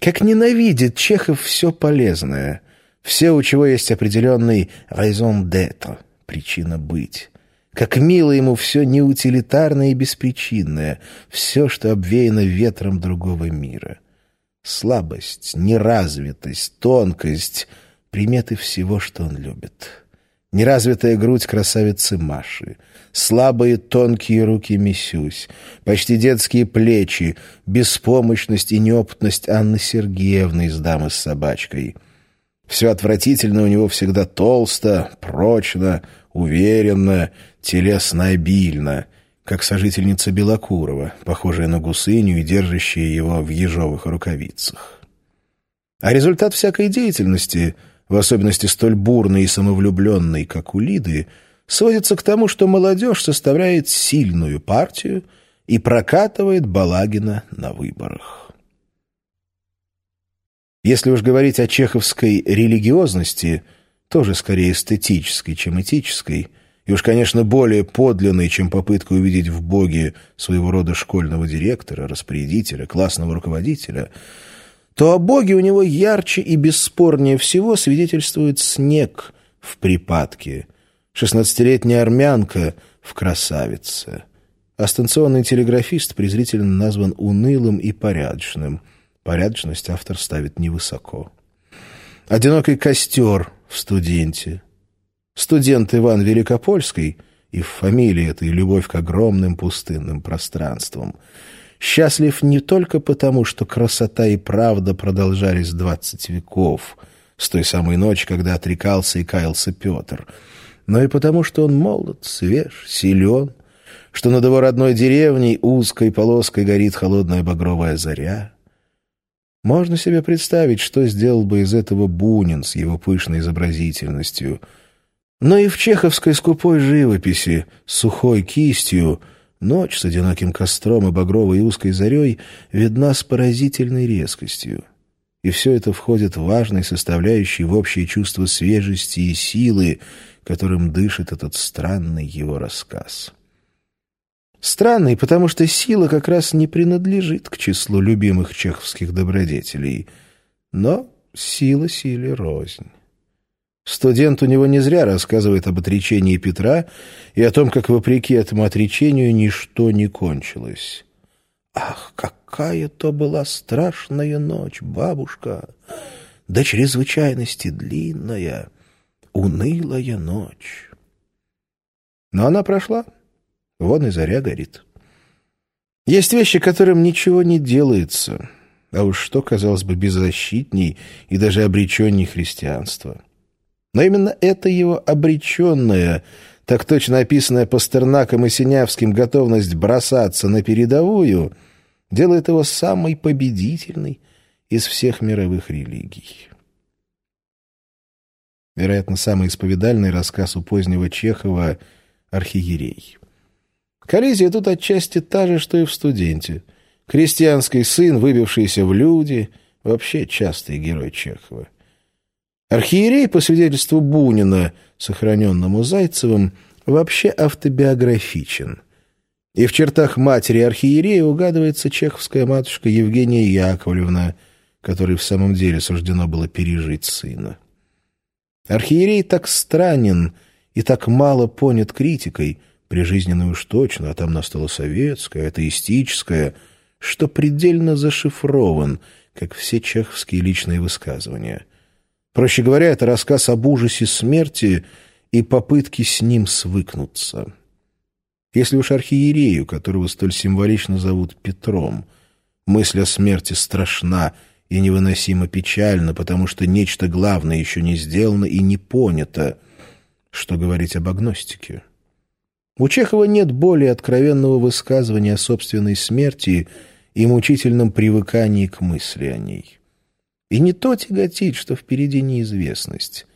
Как ненавидит Чехов все полезное, все, у чего есть определенный raison d'être, причина быть. Как мило ему все неутилитарное и беспричинное, все, что обвеяно ветром другого мира. Слабость, неразвитость, тонкость — приметы всего, что он любит. Неразвитая грудь красавицы Маши, слабые тонкие руки Мисюсь, почти детские плечи, беспомощность и неопытность Анны Сергеевны из «Дамы с собачкой». Все отвратительно у него всегда толсто, прочно, уверенно, телесно обильно, как сожительница Белокурова, похожая на гусыню и держащая его в ежовых рукавицах. А результат всякой деятельности, в особенности столь бурной и самовлюбленной, как у Лиды, сводится к тому, что молодежь составляет сильную партию и прокатывает Балагина на выборах. Если уж говорить о чеховской религиозности, тоже скорее эстетической, чем этической, и уж, конечно, более подлинной, чем попытка увидеть в Боге своего рода школьного директора, распорядителя, классного руководителя, то о Боге у него ярче и бесспорнее всего свидетельствует снег в припадке, шестнадцатилетняя армянка в красавице. А станционный телеграфист презрительно назван унылым и порядочным. Порядочность автор ставит невысоко. Одинокий костер в студенте — Студент Иван Великопольский, и в фамилии этой любовь к огромным пустынным пространствам, счастлив не только потому, что красота и правда продолжались двадцать веков, с той самой ночи, когда отрекался и каялся Петр, но и потому, что он молод, свеж, силен, что над его родной деревней узкой полоской горит холодная багровая заря. Можно себе представить, что сделал бы из этого Бунин с его пышной изобразительностью — но и в чеховской скупой живописи, сухой кистью, ночь с одиноким костром и багровой узкой зарей видна с поразительной резкостью. И все это входит в важной составляющей в общее чувство свежести и силы, которым дышит этот странный его рассказ. Странный, потому что сила как раз не принадлежит к числу любимых чеховских добродетелей, но сила силе рознь. Студент у него не зря рассказывает об отречении Петра и о том, как, вопреки этому отречению, ничто не кончилось. «Ах, какая то была страшная ночь, бабушка! До чрезвычайности длинная, унылая ночь!» Но она прошла. Вон и заря горит. Есть вещи, которым ничего не делается, а уж что, казалось бы, беззащитней и даже обреченней христианства. Но именно эта его обреченная, так точно описанная Пастернаком и Синявским готовность бросаться на передовую, делает его самой победительной из всех мировых религий. Вероятно, самый исповедальный рассказ у позднего Чехова «Архиерей». Коллизия тут отчасти та же, что и в «Студенте». Крестьянский сын, выбившийся в люди, вообще частый герой Чехова. Архиерей, по свидетельству Бунина, сохраненному Зайцевым, вообще автобиографичен. И в чертах матери архиерея угадывается чеховская матушка Евгения Яковлевна, которой в самом деле суждено было пережить сына. Архиерей так странен и так мало понят критикой, прижизненной уж точно, а там настала советская, атеистическая, что предельно зашифрован, как все чеховские личные высказывания — Проще говоря, это рассказ об ужасе смерти и попытке с ним свыкнуться. Если уж архиерею, которого столь символично зовут Петром, мысль о смерти страшна и невыносимо печальна, потому что нечто главное еще не сделано и не понято, что говорить об агностике. У Чехова нет более откровенного высказывания о собственной смерти и мучительном привыкании к мысли о ней. И не то тяготит, что впереди неизвестность.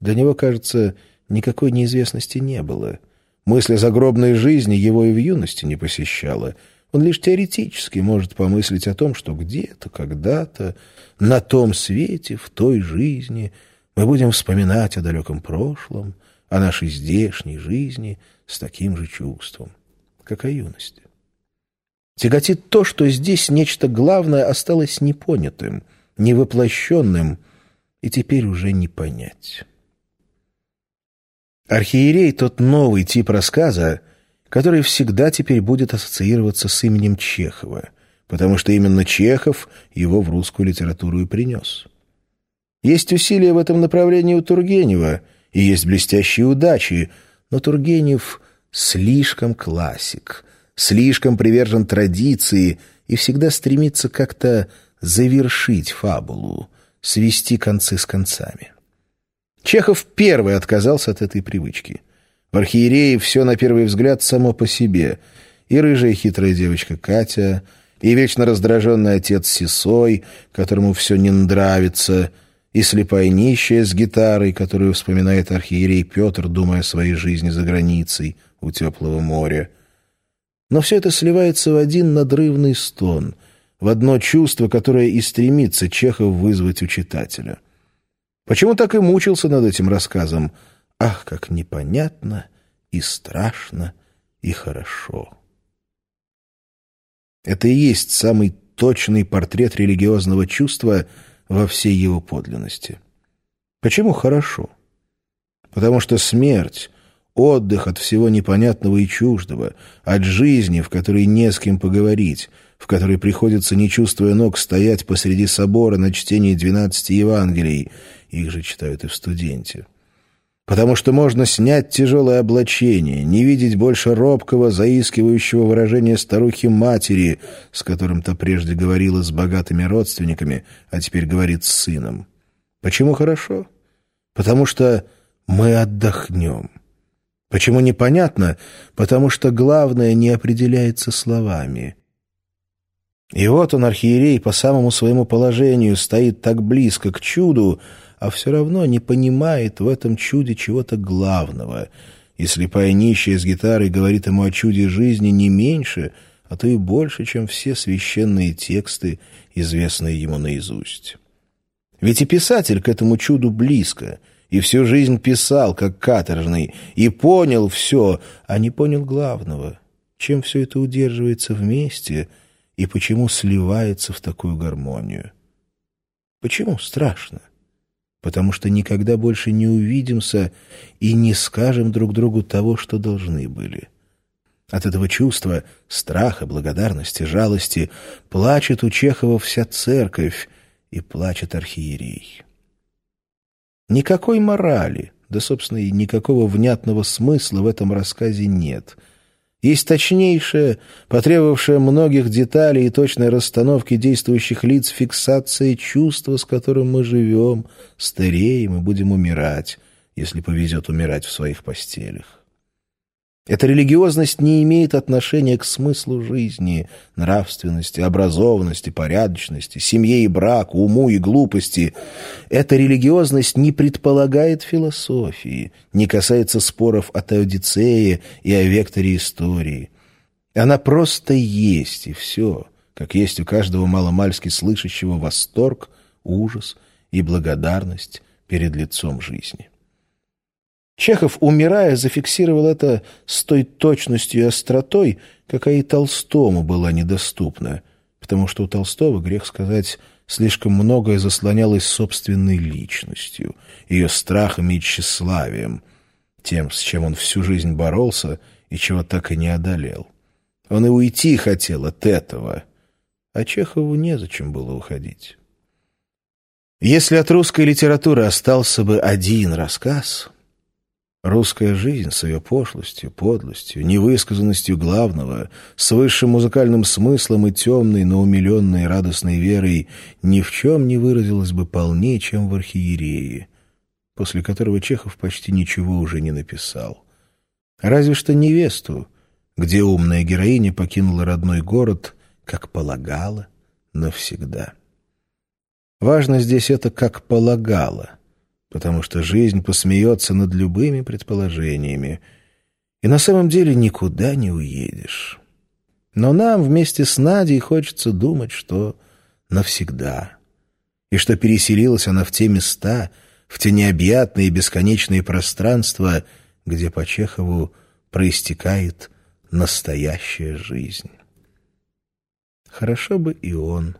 Для него, кажется, никакой неизвестности не было. Мысль о загробной жизни его и в юности не посещала. Он лишь теоретически может помыслить о том, что где-то, когда-то, на том свете, в той жизни мы будем вспоминать о далеком прошлом, о нашей здешней жизни с таким же чувством, как о юности. Тяготит то, что здесь нечто главное осталось непонятым — невоплощенным и теперь уже не понять. Архиерей — тот новый тип рассказа, который всегда теперь будет ассоциироваться с именем Чехова, потому что именно Чехов его в русскую литературу и принес. Есть усилия в этом направлении у Тургенева, и есть блестящие удачи, но Тургенев слишком классик, слишком привержен традиции и всегда стремится как-то завершить фабулу, свести концы с концами. Чехов первый отказался от этой привычки. В архиерее все на первый взгляд само по себе. И рыжая хитрая девочка Катя, и вечно раздраженный отец Сисой, которому все не нравится, и слепая нищая с гитарой, которую вспоминает архиерей Петр, думая о своей жизни за границей, у теплого моря. Но все это сливается в один надрывный стон, в одно чувство, которое и стремится Чехов вызвать у читателя. Почему так и мучился над этим рассказом? Ах, как непонятно и страшно и хорошо. Это и есть самый точный портрет религиозного чувства во всей его подлинности. Почему хорошо? Потому что смерть отдых от всего непонятного и чуждого, от жизни, в которой не с кем поговорить, в которой приходится, не чувствуя ног, стоять посреди собора на чтении двенадцати Евангелий, их же читают и в студенте. Потому что можно снять тяжелое облачение, не видеть больше робкого, заискивающего выражения старухи-матери, с которым-то прежде говорила с богатыми родственниками, а теперь говорит с сыном. Почему хорошо? Потому что мы отдохнем. Почему непонятно? Потому что главное не определяется словами. И вот он, архиерей, по самому своему положению стоит так близко к чуду, а все равно не понимает в этом чуде чего-то главного. И слепая нищая с гитарой говорит ему о чуде жизни не меньше, а то и больше, чем все священные тексты, известные ему наизусть. Ведь и писатель к этому чуду близко — и всю жизнь писал, как каторжный, и понял все, а не понял главного. Чем все это удерживается вместе и почему сливается в такую гармонию? Почему страшно? Потому что никогда больше не увидимся и не скажем друг другу того, что должны были. От этого чувства, страха, благодарности, жалости плачет у Чехова вся церковь и плачет архиерей. Никакой морали, да, собственно, и никакого внятного смысла в этом рассказе нет. Есть точнейшая, потребовавшая многих деталей и точной расстановки действующих лиц фиксация чувства, с которым мы живем, стареем и будем умирать, если повезет умирать в своих постелях. Эта религиозность не имеет отношения к смыслу жизни, нравственности, образованности, порядочности, семье и браку, уму и глупости. Эта религиозность не предполагает философии, не касается споров о Теодицее и о векторе истории. Она просто есть, и все, как есть у каждого маломальски слышащего восторг, ужас и благодарность перед лицом жизни. Чехов, умирая, зафиксировал это с той точностью и остротой, какая и Толстому была недоступна, потому что у Толстого, грех сказать, слишком многое заслонялось собственной личностью, ее страхами и тщеславием, тем, с чем он всю жизнь боролся и чего так и не одолел. Он и уйти хотел от этого, а Чехову незачем было уходить. Если от русской литературы остался бы один рассказ Русская жизнь с ее пошлостью, подлостью, невысказанностью главного, с высшим музыкальным смыслом и темной, но умиленной радостной верой ни в чем не выразилась бы полнее, чем в архиерее, после которого Чехов почти ничего уже не написал. Разве что невесту, где умная героиня покинула родной город, как полагала, навсегда. Важно здесь это «как полагала», потому что жизнь посмеется над любыми предположениями, и на самом деле никуда не уедешь. Но нам вместе с Надей хочется думать, что навсегда, и что переселилась она в те места, в те необъятные бесконечные пространства, где по Чехову проистекает настоящая жизнь. Хорошо бы и он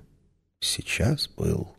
сейчас был